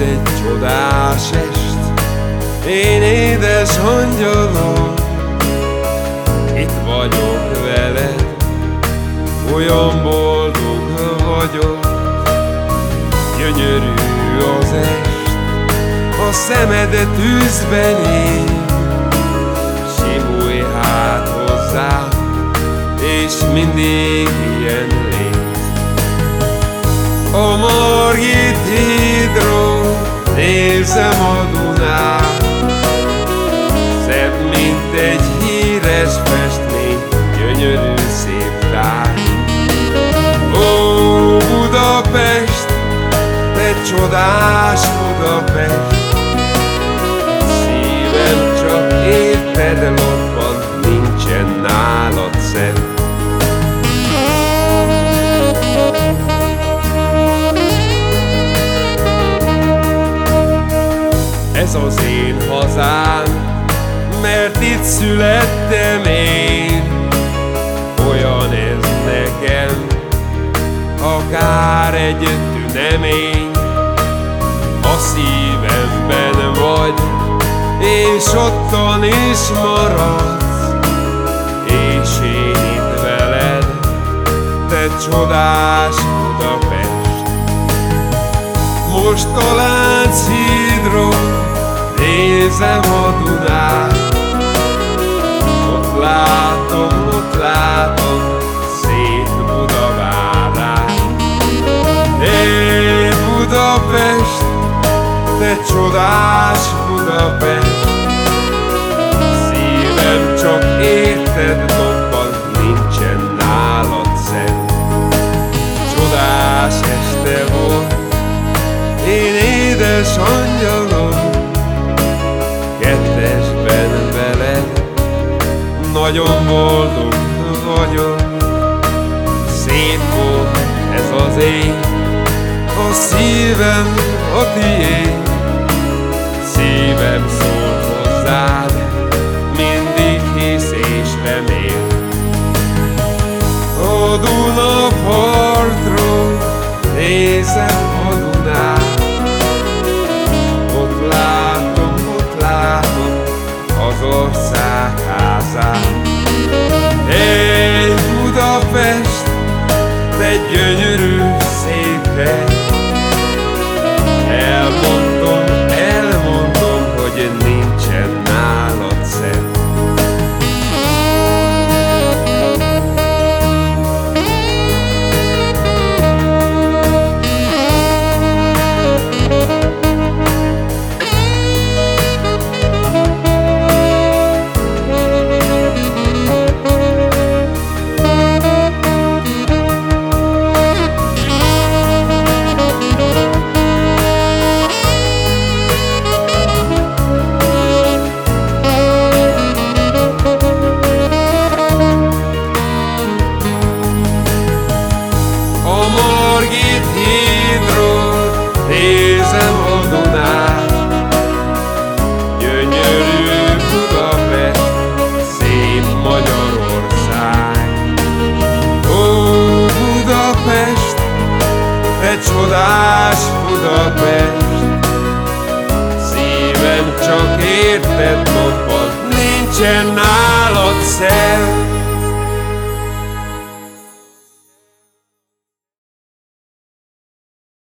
egy csodás est, én édes angyalom, itt vagyok veled, olyan boldog vagyok, gyönyörű az est, a szemedet tűzben ég, simulj hát hozzá, és mindig ilyen légy. A Margit nézem a Dunát, Szebb, mint egy híres festmény, gyönyörű szép tár. Ó, Budapest, te csodás Budapest, Szívem csak érted lopban, nincsen nálad szent. Ez az én hazám, mert itt születtem én. Olyan ez nekem, akár egy tünemény. A szívemben vagy, és ottan is maradsz, és én itt veled, te csodás Budapest. Most a Lánchídról nézem a Dunát, ott látom, ott látom szép Budavárát. Hé, Budapest, te csodás Budapest, szívem csak érted dobban, nincsen. Csodás este volt, én édes angyalom, nagyon boldog vagyok. Szép volt ez az ég, a szívem a tiéd, szívem szól hozzád, gyönyörű szép hely, Budapest, Szívem csak érted lopad, nincsen nálad